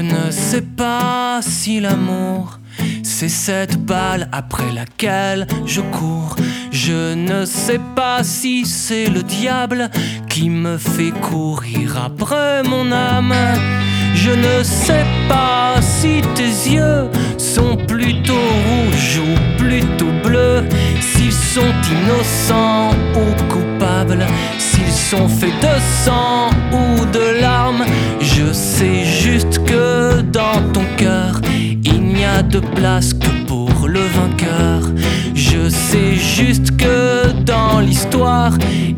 ne sais pas si l'amour c'est cette balle après laquelle je cours. Je ne sais pas si c'est le diable qui me fait courir après mon âme. Je ne sais pas si tes yeux sont plutôt rouges ou plutôt bleus, s'ils sont innocents ou coupables, s'ils sont faits de sang ou de larmes. De place que pour le vainqueur. Je sais juste que dans l'histoire,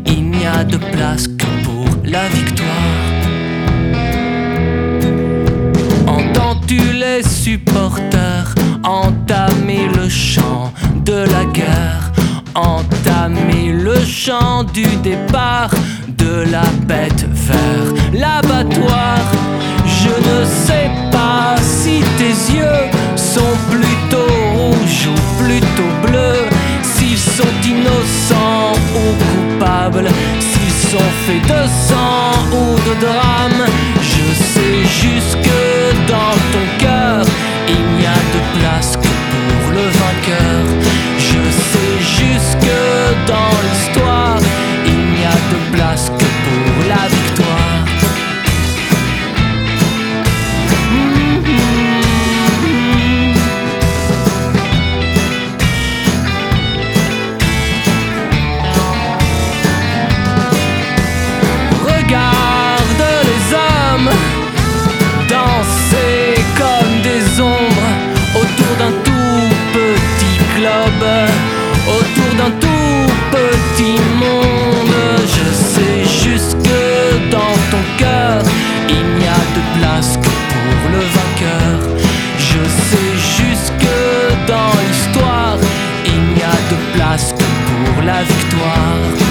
il n'y a de place que pour la victoire. Entends-tu les supporters entamer le chant de la guerre? Entamer le chant du départ de la bête vers l'abattoir. De sang ou de drame. Je sais juste que dans ton cœur, il n'y a de place que la victoire.